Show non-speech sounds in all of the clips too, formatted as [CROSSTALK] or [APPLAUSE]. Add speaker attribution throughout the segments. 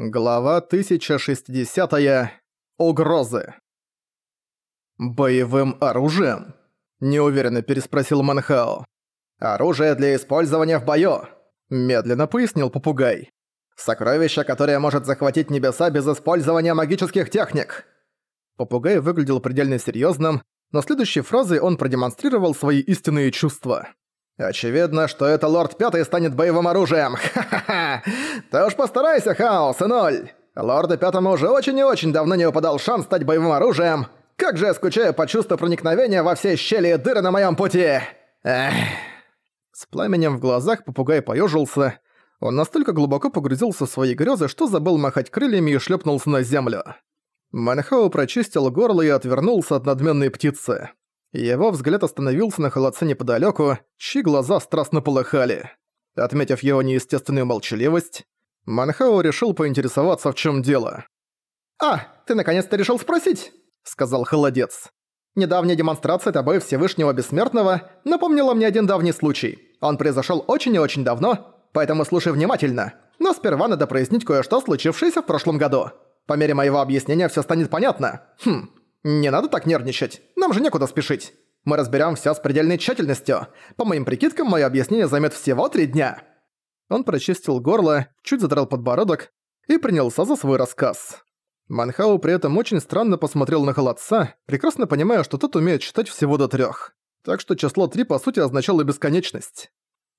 Speaker 1: Глава 1060. -я. Угрозы. «Боевым оружием?» – неуверенно переспросил Манхао. «Оружие для использования в бою», – медленно пояснил попугай. «Сокровище, которое может захватить небеса без использования магических техник». Попугай выглядел предельно серьезным, но следующей фразой он продемонстрировал свои истинные чувства. «Очевидно, что это лорд Пятый станет боевым оружием! [LAUGHS] Ха-ха-ха! Ты уж постарайся, Хаос, и ноль! Лорду Пятому уже очень и очень давно не выпадал шанс стать боевым оружием! Как же я скучаю по чувству проникновения во все щели и дыры на моем пути! Эх!» С пламенем в глазах попугай поежился. Он настолько глубоко погрузился в свои грезы, что забыл махать крыльями и шлепнулся на землю. Манхау прочистил горло и отвернулся от надменной птицы. Его взгляд остановился на холодце неподалеку, чьи глаза страстно полыхали. Отметив его неестественную молчаливость, Манхао решил поинтересоваться, в чем дело. «А, ты наконец-то решил спросить?» — сказал Холодец. «Недавняя демонстрация тобой Всевышнего Бессмертного напомнила мне один давний случай. Он произошел очень и очень давно, поэтому слушай внимательно. Но сперва надо прояснить кое-что, случившееся в прошлом году. По мере моего объяснения все станет понятно. Хм, «Не надо так нервничать, нам же некуда спешить. Мы разберем все с предельной тщательностью. По моим прикидкам, мое объяснение займет всего три дня». Он прочистил горло, чуть задрал подбородок и принялся за свой рассказ. Манхау при этом очень странно посмотрел на холодца, прекрасно понимая, что тот умеет считать всего до трех. Так что число три по сути означало бесконечность.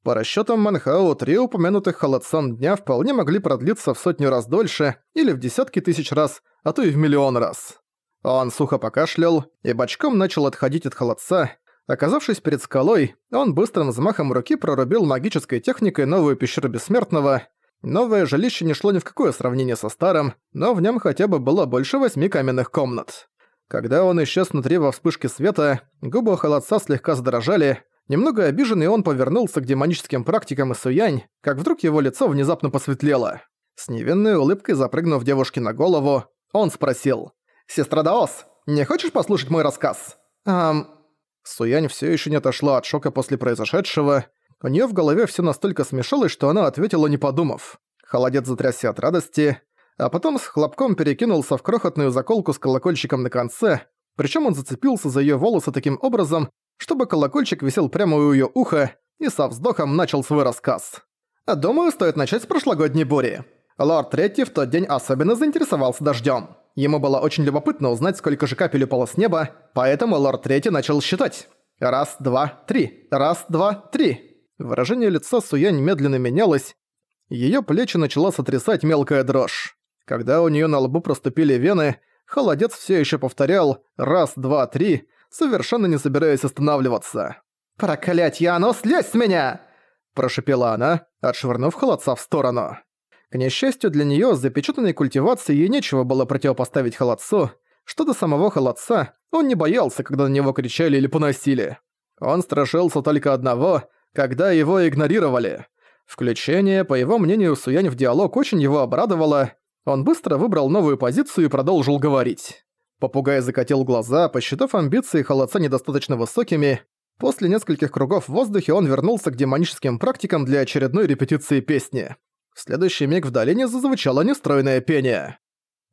Speaker 1: По расчетам Манхау, три упомянутых холодцом дня вполне могли продлиться в сотню раз дольше или в десятки тысяч раз, а то и в миллион раз. Он сухо покашлял и бочком начал отходить от холодца. Оказавшись перед скалой, он быстрым взмахом руки прорубил магической техникой новую пещеру Бессмертного. Новое жилище не шло ни в какое сравнение со старым, но в нем хотя бы было больше восьми каменных комнат. Когда он исчез внутри во вспышке света, губы холодца слегка задрожали. Немного обиженный он повернулся к демоническим практикам и Суянь, как вдруг его лицо внезапно посветлело. С невинной улыбкой запрыгнув девушке на голову, он спросил «Сестра Даос, не хочешь послушать мой рассказ?» «Эм...» Суянь все еще не отошла от шока после произошедшего. У нее в голове все настолько смешалось, что она ответила не подумав. Холодец затрясся от радости, а потом с хлопком перекинулся в крохотную заколку с колокольчиком на конце, причем он зацепился за ее волосы таким образом, чтобы колокольчик висел прямо у ее уха, и со вздохом начал свой рассказ. «Думаю, стоит начать с прошлогодней бури. Лорд Третий в тот день особенно заинтересовался дождем. Ему было очень любопытно узнать, сколько же капель упало с неба, поэтому лорд Третий начал считать. Раз, два, три. Раз, два, три. Выражение лица Суянь медленно менялось. Её плечи начала сотрясать мелкая дрожь. Когда у неё на лбу проступили вены, холодец всё ещё повторял «раз, два, три», совершенно не собираясь останавливаться. «Проклятье, оно слезь с меня!» Прошипела она, отшвырнув холодца в сторону. К несчастью для неё, с запечатанной культивацией ей нечего было противопоставить холодцу. Что до самого холодца, он не боялся, когда на него кричали или поносили. Он страшился только одного, когда его игнорировали. Включение, по его мнению, Суянь в диалог очень его обрадовало. Он быстро выбрал новую позицию и продолжил говорить. Попугай закатил глаза, посчитав амбиции холодца недостаточно высокими. После нескольких кругов в воздухе он вернулся к демоническим практикам для очередной репетиции песни. Следующий миг в долине зазвучало нестройное пение.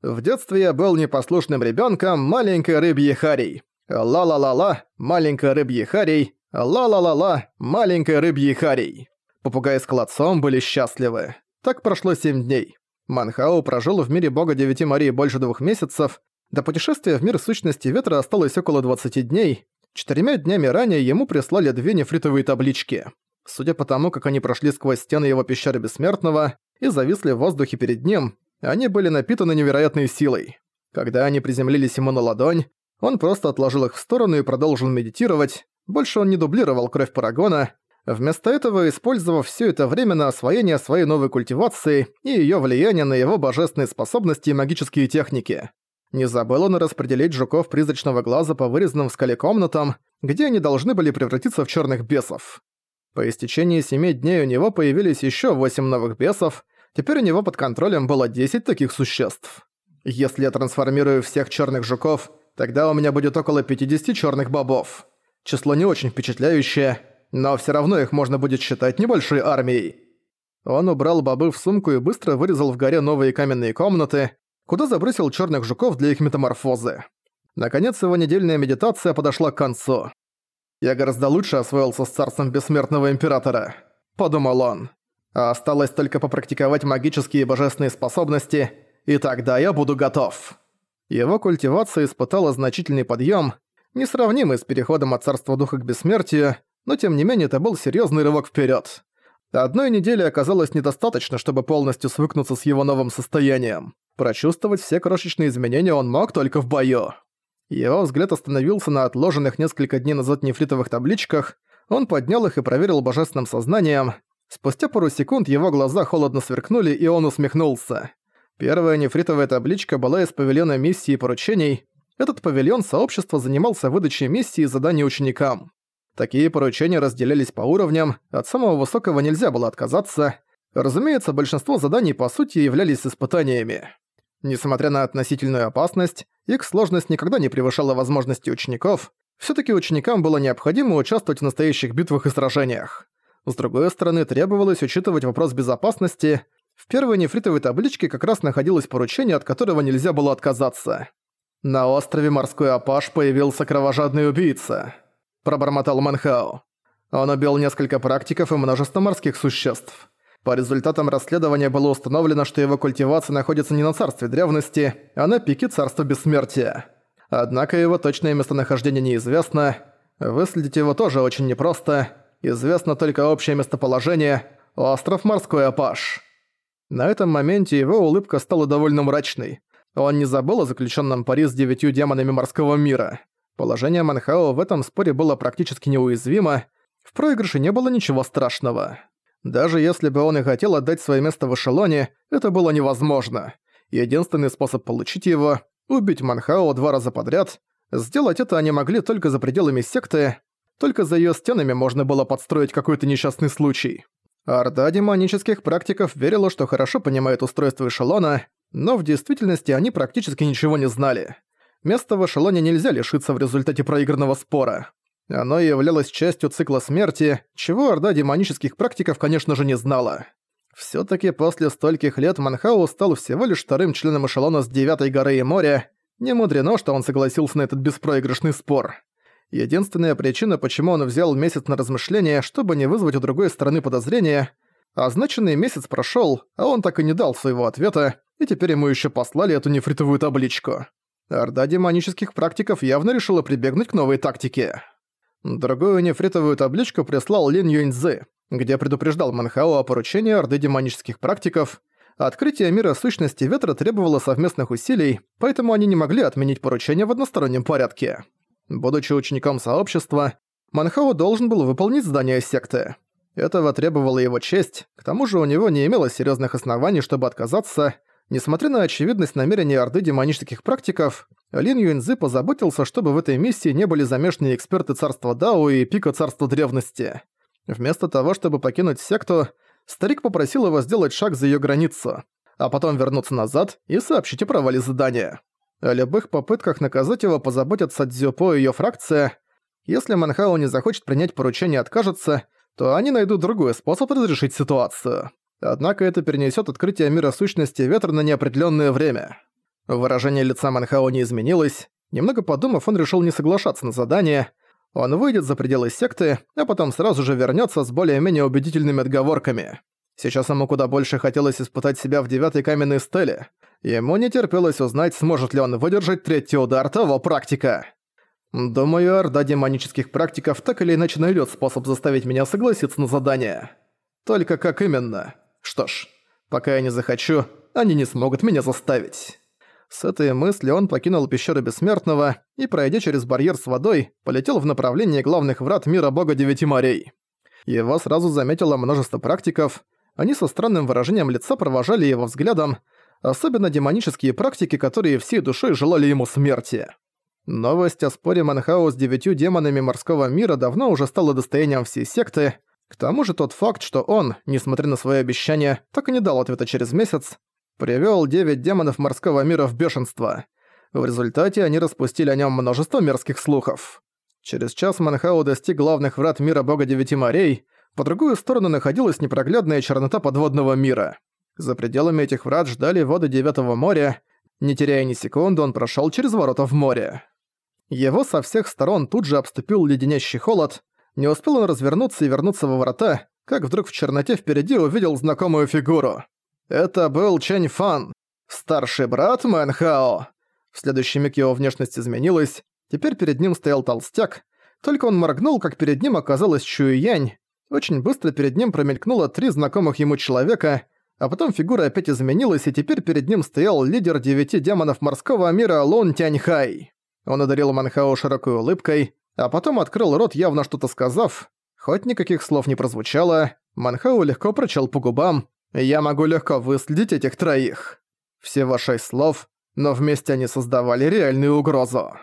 Speaker 1: В детстве я был непослушным ребенком маленькой рыбьей харей. Ла-ла-ла-ла, маленькая рыбьей харей. Ла-ла-ла-ла, маленькая рыбьей харей. Попугай с колодцом были счастливы. Так прошло семь дней. Манхау прожил в мире бога Девяти Марии больше двух месяцев. До путешествия в мир сущности ветра осталось около 20 дней. Четырьмя днями ранее ему прислали две нефритовые таблички. Судя по тому, как они прошли сквозь стены его пещеры Бессмертного и зависли в воздухе перед ним, они были напитаны невероятной силой. Когда они приземлились ему на ладонь, он просто отложил их в сторону и продолжил медитировать, больше он не дублировал кровь Парагона, вместо этого использовав все это время на освоение своей новой культивации и ее влияние на его божественные способности и магические техники. Не забыл он распределить жуков призрачного глаза по вырезанным в скале комнатам, где они должны были превратиться в черных бесов. По истечении семи дней у него появились еще восемь новых бесов, теперь у него под контролем было 10 таких существ. Если я трансформирую всех черных жуков, тогда у меня будет около 50 черных бобов. Число не очень впечатляющее, но все равно их можно будет считать небольшой армией. Он убрал бобы в сумку и быстро вырезал в горе новые каменные комнаты, куда забросил черных жуков для их метаморфозы. Наконец его недельная медитация подошла к концу. «Я гораздо лучше освоился с царством Бессмертного Императора», — подумал он. А «Осталось только попрактиковать магические и божественные способности, и тогда я буду готов». Его культивация испытала значительный подъем, несравнимый с переходом от царства духа к бессмертию, но тем не менее это был серьезный рывок вперед. Одной недели оказалось недостаточно, чтобы полностью свыкнуться с его новым состоянием. Прочувствовать все крошечные изменения он мог только в бою. Его взгляд остановился на отложенных несколько дней назад нефритовых табличках, он поднял их и проверил божественным сознанием. Спустя пару секунд его глаза холодно сверкнули, и он усмехнулся. Первая нефритовая табличка была из павильона миссий и поручений. Этот павильон сообщества занимался выдачей миссий и заданий ученикам. Такие поручения разделялись по уровням, от самого высокого нельзя было отказаться. Разумеется, большинство заданий по сути являлись испытаниями. Несмотря на относительную опасность, их сложность никогда не превышала возможности учеников, все таки ученикам было необходимо участвовать в настоящих битвах и сражениях. С другой стороны, требовалось учитывать вопрос безопасности. В первой нефритовой табличке как раз находилось поручение, от которого нельзя было отказаться. На острове Морской Апаш появился кровожадный убийца пробормотал Манхао. Он убил несколько практиков и множество морских существ. По результатам расследования было установлено, что его культивация находится не на царстве древности, а на пике царства бессмертия. Однако его точное местонахождение неизвестно. Выследить его тоже очень непросто. Известно только общее местоположение – остров Морской Апаш. На этом моменте его улыбка стала довольно мрачной. Он не забыл о заключенном пари с девятью демонами морского мира – Положение Манхао в этом споре было практически неуязвимо, в проигрыше не было ничего страшного. Даже если бы он и хотел отдать свое место в эшелоне, это было невозможно. Единственный способ получить его – убить Манхао два раза подряд. Сделать это они могли только за пределами секты, только за ее стенами можно было подстроить какой-то несчастный случай. Орда демонических практиков верила, что хорошо понимает устройство эшелона, но в действительности они практически ничего не знали. Места в эшелоне нельзя лишиться в результате проигранного спора. Оно являлось частью цикла смерти, чего Орда демонических практиков, конечно же, не знала. Всё-таки после стольких лет Манхау стал всего лишь вторым членом эшелона с Девятой горы и моря. Не мудрено, что он согласился на этот беспроигрышный спор. Единственная причина, почему он взял месяц на размышление, чтобы не вызвать у другой стороны подозрения, означенный месяц прошёл, а он так и не дал своего ответа, и теперь ему ещё послали эту нефритовую табличку. Орда демонических практиков явно решила прибегнуть к новой тактике. Другую нефритовую табличку прислал Лин Юньцзы, где предупреждал Манхао о поручении Орды демонических практиков. Открытие мира сущности ветра требовало совместных усилий, поэтому они не могли отменить поручение в одностороннем порядке. Будучи учеником сообщества, Манхао должен был выполнить задание секты. Этого требовала его честь, к тому же у него не имелось серьезных оснований, чтобы отказаться, Несмотря на очевидность намерений Орды демонических практиков, Лин Юньзы позаботился, чтобы в этой миссии не были замешаны эксперты Царства Дао и Пика Царства Древности. Вместо того, чтобы покинуть секту, старик попросил его сделать шаг за ее границу, а потом вернуться назад и сообщить о провале задания. О любых попытках наказать его позаботятся Дзюпо и ее фракция. Если Манхао не захочет принять поручение и откажется, то они найдут другой способ разрешить ситуацию. Однако это перенесет открытие мира сущности ветра на неопределенное время. Выражение лица Манхао не изменилось. Немного подумав, он решил не соглашаться на задание. Он выйдет за пределы секты, а потом сразу же вернется с более-менее убедительными отговорками. Сейчас ему куда больше хотелось испытать себя в девятой каменной стеле. Ему не терпелось узнать, сможет ли он выдержать третий удар того практика. Думаю, орда демонических практиков так или иначе найдет способ заставить меня согласиться на задание. Только как именно? Что ж, пока я не захочу, они не смогут меня заставить. С этой мыслью он покинул пещеру Бессмертного и, пройдя через барьер с водой, полетел в направлении главных врат мира бога Девяти морей. Его сразу заметило множество практиков, они со странным выражением лица провожали его взглядом, особенно демонические практики, которые всей душой желали ему смерти. Новость о споре Манхау с девятью демонами морского мира давно уже стала достоянием всей секты, к тому же тот факт, что он, несмотря на свои обещания, так и не дал ответа через месяц, привёл девять демонов морского мира в бешенство. В результате они распустили о нём множество мерзких слухов. Через час Манхау достиг главных врат мира бога девяти морей, По другую сторону находилась непроглядная чернота подводного мира. За пределами этих врат ждали воды Девятого моря. Не теряя ни секунды, он прошёл через ворота в море. Его со всех сторон тут же обступил леденящий холод. Не успел он развернуться и вернуться во врата, как вдруг в черноте впереди увидел знакомую фигуру. Это был Чэнь Фан, старший брат Мэн Хао. В следующий миг его внешность изменилась, теперь перед ним стоял толстяк, только он моргнул, как перед ним оказалась Чуюянь. Очень быстро перед ним промелькнуло три знакомых ему человека, а потом фигура опять изменилась, и теперь перед ним стоял лидер девяти демонов морского мира Лун Тяньхай. Он одарил Манхао широкой улыбкой, а потом открыл рот, явно что-то сказав. Хоть никаких слов не прозвучало, Манхао легко прочел по губам «Я могу легко выследить этих троих». Всего шесть слов, но вместе они создавали реальную угрозу.